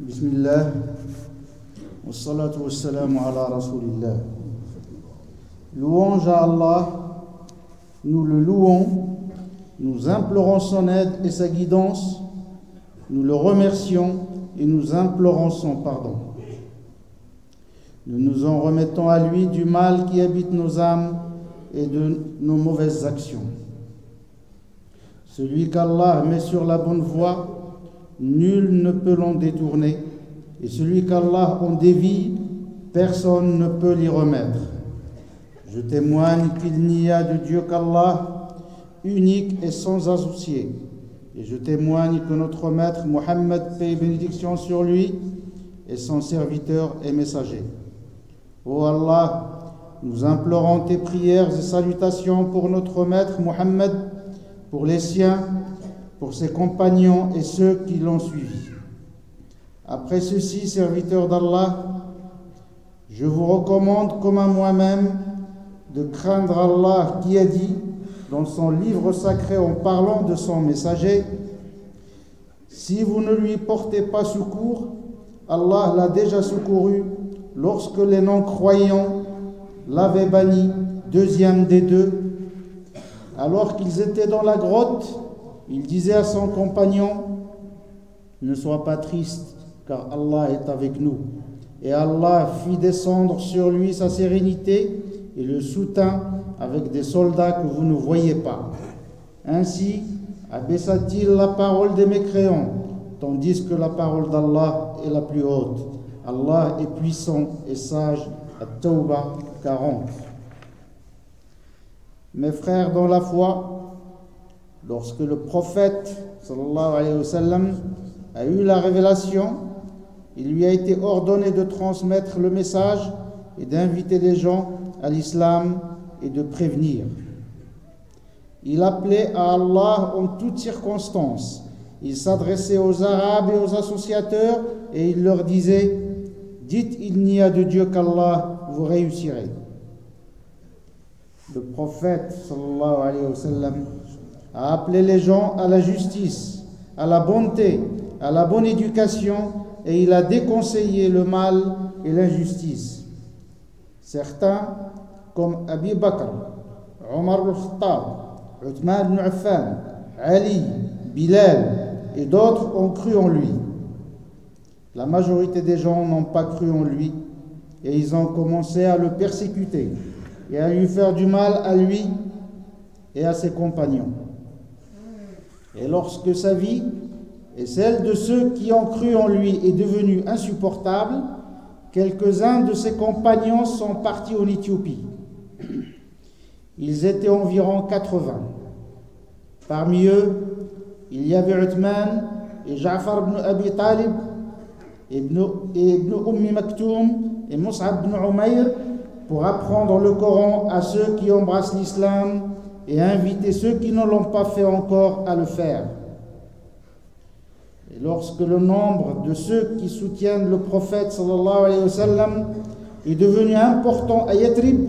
بسم الله والصلاة والسلام على رسول الله Louange à Allah, nous le louons, nous implorons son aide et sa guidance, nous le remercions et nous implorons son pardon. Nous nous en remettons à lui du mal qui habite nos âmes et de nos mauvaises actions. Celui qu'Allah met sur la bonne voie, nul ne peut l'en détourner, et celui qu'Allah en dévie, personne ne peut l'y remettre. Je témoigne qu'il n'y a de Dieu qu'Allah, unique et sans associé. Et je témoigne que notre maître Mohammed, paix bénédiction sur lui, est son serviteur et messager. Ô Allah, nous implorons tes prières et salutations pour notre maître Mohammed, pour les siens, pour ses compagnons et ceux qui l'ont suivi. Après ceci, serviteurs d'Allah, je vous recommande comme à moi-même de craindre Allah qui a dit dans son livre sacré en parlant de son messager, si vous ne lui portez pas secours, Allah l'a déjà secouru lorsque les non-croyants l'avaient banni, deuxième des deux. Alors qu'ils étaient dans la grotte, il disait à son compagnon, ne sois pas triste, car Allah est avec nous. Et Allah fit descendre sur lui sa sérénité et le soutint avec des soldats que vous ne voyez pas. Ainsi abaissa-t-il la parole des mécréants, tandis que la parole d'Allah est la plus haute. Allah est puissant et sage. À Tawbah 40. Mes frères dans la foi, lorsque le prophète sallallahu alayhi a eu la révélation, il lui a été ordonné de transmettre le message et d'inviter les gens à l'islam et de prévenir. Il appelait à Allah en toutes circonstances. Il s'adressait aux Arabes et aux associateurs et il leur disait Dites il n'y a de Dieu qu'Allah, vous réussirez. Le prophète sallallahu alayhi wa sallam, a appelé les gens à la justice, à la bonté, à la bonne éducation et il a déconseillé le mal et l'injustice. Certains, comme Abi Bakr, Omar al-Khattab, Uthman ibn Affan, Ali, Bilal et d'autres ont cru en lui. La majorité des gens n'ont pas cru en lui et ils ont commencé à le persécuter et à lui faire du mal à lui et à ses compagnons. Et lorsque sa vie et celle de ceux qui ont cru en lui est devenue insupportable, quelques-uns de ses compagnons sont partis en Éthiopie. Ils étaient environ 80. Parmi eux, il y avait Uthman et Ja'far ibn Abi Talib et ibn, ibn Ummi Maktoum et Mus'ab ibn Umayr pour apprendre le Coran à ceux qui embrassent l'islam et inviter ceux qui ne l'ont pas fait encore à le faire. Et lorsque le nombre de ceux qui soutiennent le prophète est devenu important à Yatrib,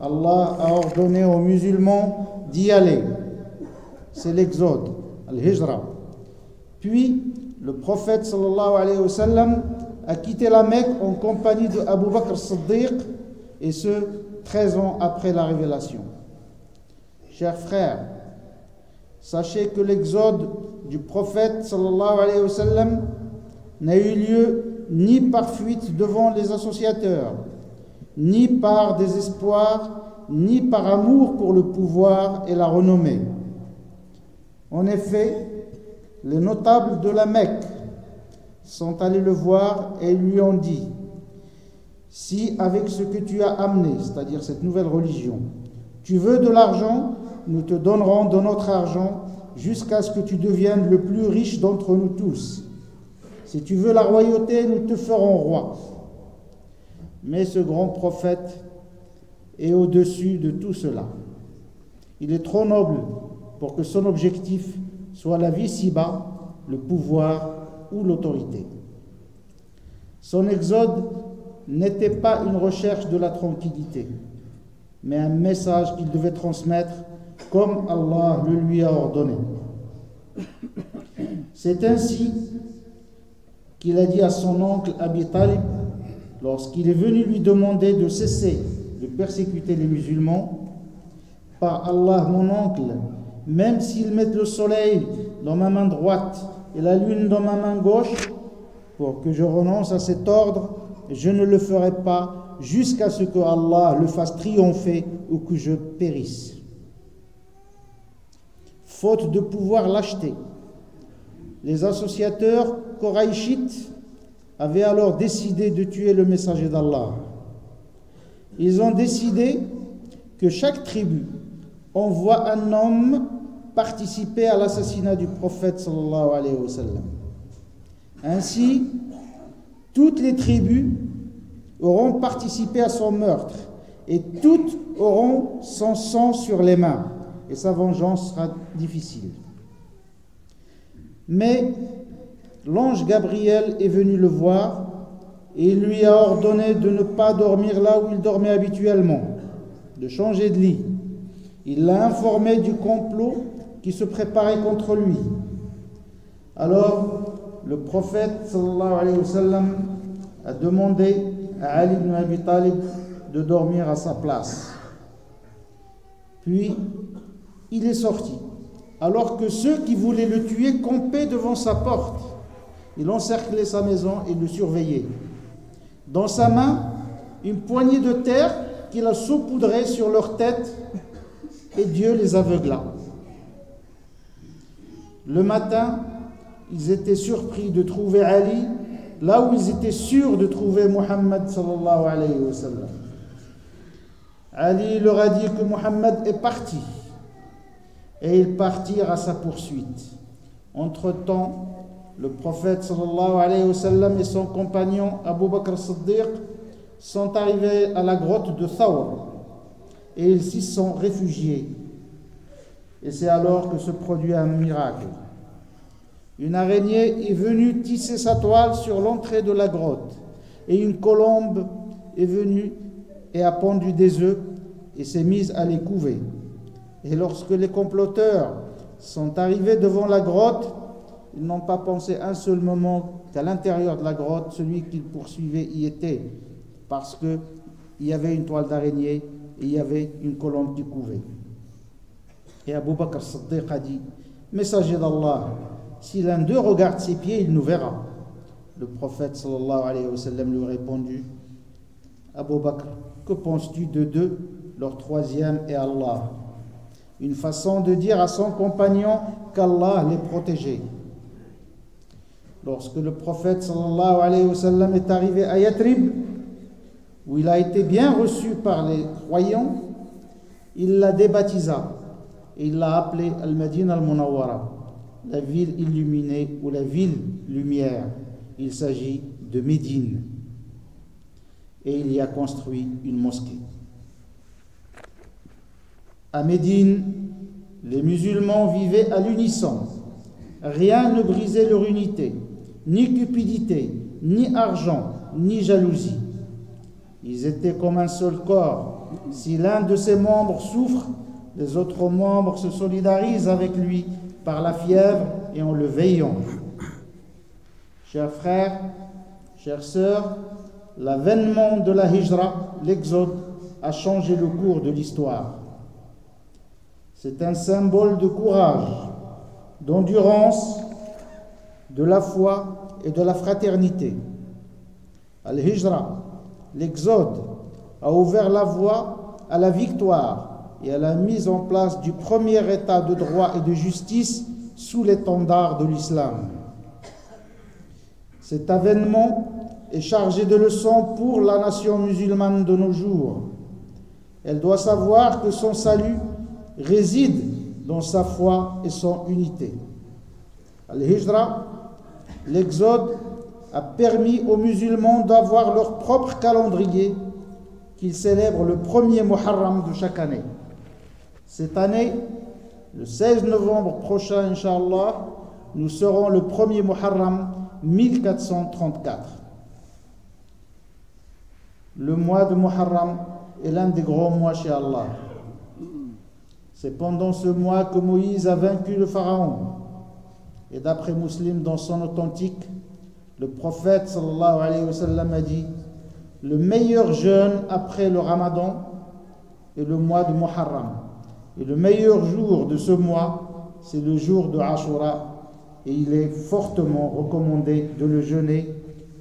Allah a ordonné aux musulmans d'y aller. C'est l'exode, al-hijra. Puis, le prophète a quitté la Mecque en compagnie de Abu Bakr Siddiq, et ce, 13 ans après la révélation. Chers frères, sachez que l'exode du prophète n'a eu lieu ni par fuite devant les associateurs, ni par désespoir, ni par amour pour le pouvoir et la renommée. En effet, les notables de la Mecque sont allés le voir et lui ont dit Si avec ce que tu as amené, c'est-à-dire cette nouvelle religion, tu veux de l'argent, nous te donnerons de notre argent jusqu'à ce que tu deviennes le plus riche d'entre nous tous. Si tu veux la royauté, nous te ferons roi. Mais ce grand prophète est au-dessus de tout cela. Il est trop noble pour que son objectif soit la vie ci-bas, le pouvoir ou l'autorité. Son exode n'était pas une recherche de la tranquillité, mais un message qu'il devait transmettre comme Allah le lui a ordonné. C'est ainsi qu'il a dit à son oncle Abi Talib, lorsqu'il est venu lui demander de cesser de persécuter les musulmans, par Allah, mon oncle, même s'ils mettent le soleil dans ma main droite et la lune dans ma main gauche, pour que je renonce à cet ordre, je ne le ferai pas jusqu'à ce que Allah le fasse triompher ou que je périsse. Faute de pouvoir l'acheter, les associateurs Koraïchites avaient alors décidé de tuer le messager d'Allah. Ils ont décidé que chaque tribu envoie un homme participer à l'assassinat du prophète sallallahu alayhi wa sallam. Ainsi, toutes les tribus auront participé à son meurtre et toutes auront son sang sur les mains et sa vengeance sera difficile. Mais l'ange Gabriel est venu le voir et il lui a ordonné de ne pas dormir là où il dormait habituellement, de changer de lit. Il l'a informé du complot qui se préparait contre lui. Alors, le prophète alayhi wa sallam a demandé à Ali ibn Abi Talib de dormir à sa place. Puis, il est sorti, alors que ceux qui voulaient le tuer campaient devant sa porte. Il encerclait sa maison et le surveillait. Dans sa main, une poignée de terre qu'il a saupoudrée sur leur tête et Dieu les aveugla. Le matin, ils étaient surpris de trouver Ali là où ils étaient sûrs de trouver Muhammad alayhi wa. Ali leur a dit que Muhammad est parti et ils partirent à sa poursuite. Entre-temps, le prophète alayhi wa sallam et son compagnon Abu Bakr Siddiq sont arrivés à la grotte de Thawr et ils s'y sont réfugiés. Et c'est alors que se produit un miracle. Une araignée est venue tisser sa toile sur l'entrée de la grotte et une colombe est venue et a pondu des œufs et s'est mise à les couver. Et lorsque les comploteurs sont arrivés devant la grotte, ils n'ont pas pensé un seul moment qu'à l'intérieur de la grotte, celui qu'ils poursuivaient y était, parce qu'il y avait une toile d'araignée et il y avait une colombe qui couvait. Et Abu Bakr Siddiq a dit Messager d'Allah, si l'un d'eux regarde ses pieds, il nous verra. Le prophète sallallahu alayhi wa sallam lui a répondu Abu Bakr, que penses-tu de deux? Leur troisième est Allah. Une façon de dire à son compagnon qu'Allah les protégeait. Lorsque le prophète est arrivé à Yatrib, où il a été bien reçu par les croyants, il la débaptisa et il l'a appelé Al-Madin al-Munawwara, la ville illuminée ou la ville lumière. Il s'agit de Médine. Et il y a construit une mosquée. À Médine, les musulmans vivaient à l'unisson. Rien ne brisait leur unité, ni cupidité, ni argent, ni jalousie. Ils étaient comme un seul corps. Si l'un de ses membres souffre, les autres membres se solidarisent avec lui par la fièvre et en le veillant. Chers frères, chères sœurs, l'avènement de la hijra, l'exode, a changé le cours de l'histoire. C'est un symbole de courage, d'endurance, de la foi et de la fraternité. Al-Hijra, l'exode, a ouvert la voie à la victoire et à la mise en place du premier état de droit et de justice sous l'étendard de l'islam. Cet avènement est chargé de leçons pour la nation musulmane de nos jours. Elle doit savoir que son salut réside dans sa foi et son unité. Al-Hijra, l'exode, a permis aux musulmans d'avoir leur propre calendrier qu'ils célèbrent le premier Muharram de chaque année. Cette année, le 16 novembre prochain, Inch'Allah, nous serons le premier Muharram 1434. Le mois de Muharram est l'un des grands mois chez Allah. C'est pendant ce mois que Moïse a vaincu le Pharaon. Et d'après Muslim, dans son authentique, Le prophète sallallahu alayhi wa sallam a dit Le meilleur jeûne après le ramadan est le mois de Muharram. Et le meilleur jour de ce mois, c'est le jour de Ashura. Et il est fortement recommandé de le jeûner.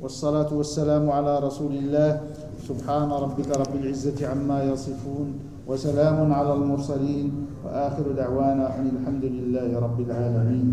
والصلاة والسلام على رسول الله سبحان ربك رب العزة عما يصفون وسلام على المرسلين وآخر دعوانا أن الحمد لله رب العالمين.